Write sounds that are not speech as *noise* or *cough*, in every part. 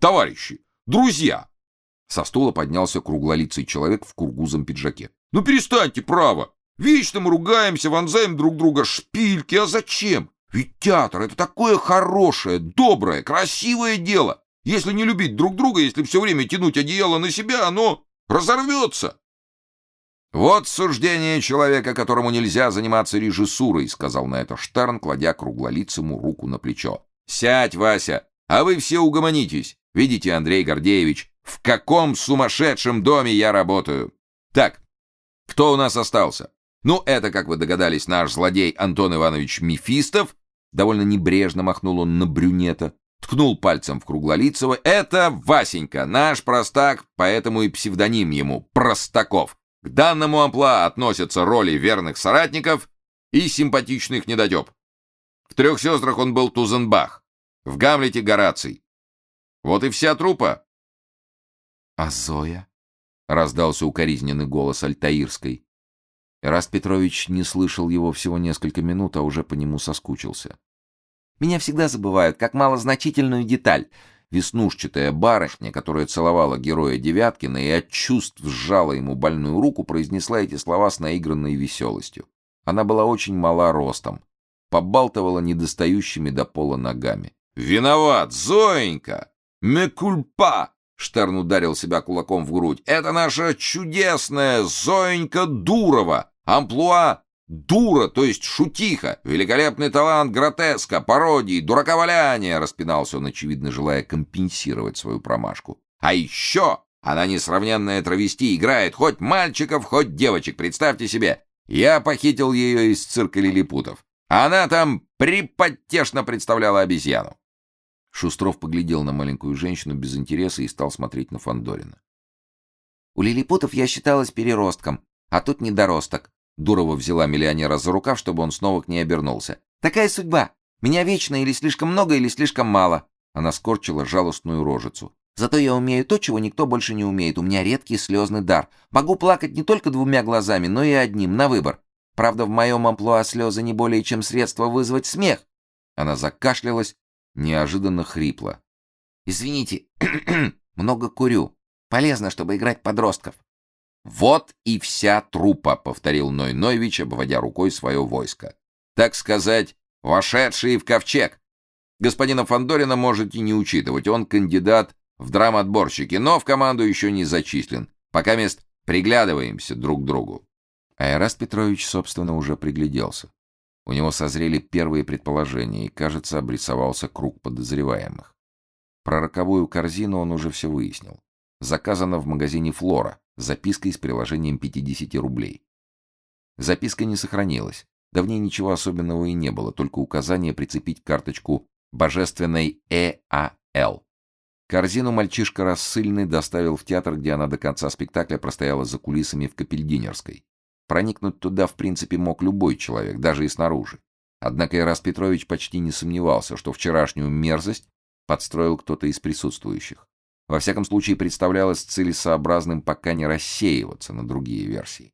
Товарищи, друзья!» Со стула поднялся круглолицый человек в кургузом пиджаке. «Ну перестаньте, право! Вечно мы ругаемся, вонзаем друг друга шпильки, а зачем? Ведь театр — это такое хорошее, доброе, красивое дело. Если не любить друг друга, если все время тянуть одеяло на себя, оно разорвется. «Вот суждение человека, которому нельзя заниматься режиссурой», — сказал на это Штерн, кладя круглолицему руку на плечо. «Сядь, Вася, а вы все угомонитесь. Видите, Андрей Гордеевич, в каком сумасшедшем доме я работаю. Так, кто у нас остался? Ну, это, как вы догадались, наш злодей Антон Иванович Мефистов. Довольно небрежно махнул он на брюнета, ткнул пальцем в круглолицего. Это Васенька, наш простак, поэтому и псевдоним ему Простаков. К данному амплуа относятся роли верных соратников и симпатичных недотеп. В «Трех сестрах» он был Тузенбах, в «Гамлете» — Гораций. Вот и вся трупа. — А Зоя? — раздался укоризненный голос Альтаирской. Раст Петрович не слышал его всего несколько минут, а уже по нему соскучился. «Меня всегда забывают, как малозначительную деталь», Веснушчатая барышня, которая целовала героя Девяткина и от чувств сжала ему больную руку, произнесла эти слова с наигранной веселостью. Она была очень мала ростом, побалтывала недостающими до пола ногами. «Виноват, Зоенька! Мекульпа!» Штерн ударил себя кулаком в грудь. «Это наша чудесная Зоенька Дурова! Амплуа Дура, то есть шутиха, великолепный талант гротеска, пародии, дураковаляния, распинался он, очевидно, желая компенсировать свою промашку. А еще она несравненная травести, играет хоть мальчиков, хоть девочек, представьте себе. Я похитил ее из цирка лилипутов. Она там приподтешно представляла обезьяну. Шустров поглядел на маленькую женщину без интереса и стал смотреть на Фандорина. У лилипутов я считалась переростком, а тут недоросток. Дурова взяла миллионера за рукав, чтобы он снова к ней обернулся. «Такая судьба! Меня вечно или слишком много, или слишком мало!» Она скорчила жалостную рожицу. «Зато я умею то, чего никто больше не умеет. У меня редкий слезный дар. Могу плакать не только двумя глазами, но и одним, на выбор. Правда, в моем амплуа слезы не более чем средство вызвать смех». Она закашлялась, неожиданно хрипло. «Извините, *clears throat* много курю. Полезно, чтобы играть подростков». «Вот и вся трупа», — повторил Ной Нойвич, обводя рукой свое войско. «Так сказать, вошедшие в ковчег. Господина Фандорина можете не учитывать, он кандидат в драматборщики, но в команду еще не зачислен. Пока мест приглядываемся друг к другу». Айрас Петрович, собственно, уже пригляделся. У него созрели первые предположения, и, кажется, обрисовался круг подозреваемых. Про роковую корзину он уже все выяснил. Заказано в магазине «Флора», запиской с приложением 50 рублей. Записка не сохранилась. Да в ней ничего особенного и не было, только указание прицепить карточку божественной ЭАЛ. Корзину мальчишка рассыльный доставил в театр, где она до конца спектакля простояла за кулисами в Капельдинерской. Проникнуть туда, в принципе, мог любой человек, даже и снаружи. Однако Ирас Петрович почти не сомневался, что вчерашнюю мерзость подстроил кто-то из присутствующих. Во всяком случае, представлялось целесообразным пока не рассеиваться на другие версии.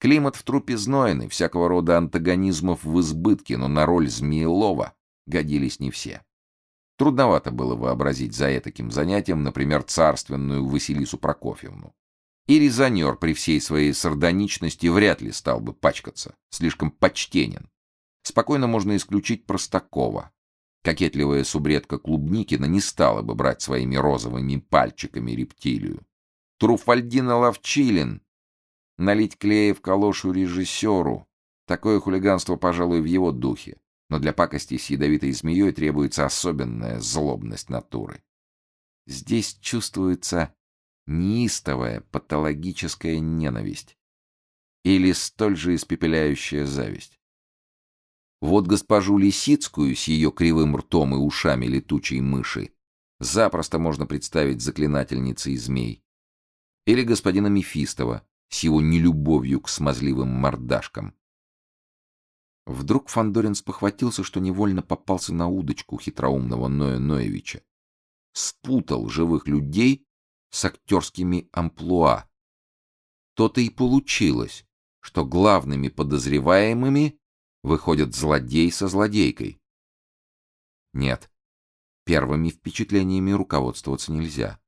Климат в трупе знойный, всякого рода антагонизмов в избытке, но на роль Змеелова годились не все. Трудновато было вообразить за этаким занятием, например, царственную Василису Прокофьевну. И резонер при всей своей сардоничности вряд ли стал бы пачкаться, слишком почтенен. Спокойно можно исключить Простакова, Кокетливая субредка Клубникина не стала бы брать своими розовыми пальчиками рептилию. Труфальдина Ловчилин налить клея в калошу режиссеру. Такое хулиганство, пожалуй, в его духе. Но для пакости с ядовитой змеей требуется особенная злобность натуры. Здесь чувствуется неистовая патологическая ненависть или столь же испепеляющая зависть. Вот госпожу Лисицкую с ее кривым ртом и ушами летучей мыши запросто можно представить заклинательницей змей. Или господина Мефистова с его нелюбовью к смазливым мордашкам. Вдруг Фандорин спохватился, что невольно попался на удочку хитроумного Ноя Ноевича. Спутал живых людей с актерскими амплуа. То-то и получилось, что главными подозреваемыми выходят злодей со злодейкой. Нет. Первыми впечатлениями руководствоваться нельзя.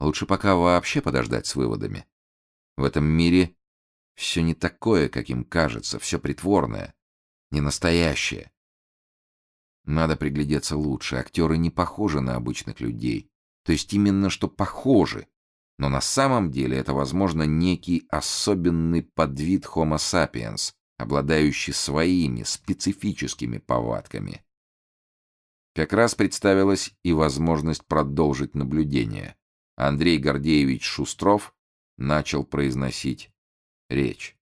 Лучше пока вообще подождать с выводами. В этом мире все не такое, каким кажется, все притворное, не настоящее. Надо приглядеться лучше. Актеры не похожи на обычных людей. То есть именно что похожи. Но на самом деле это, возможно, некий особенный подвид Homo sapiens, обладающий своими специфическими повадками. Как раз представилась и возможность продолжить наблюдение. Андрей Гордеевич Шустров начал произносить речь.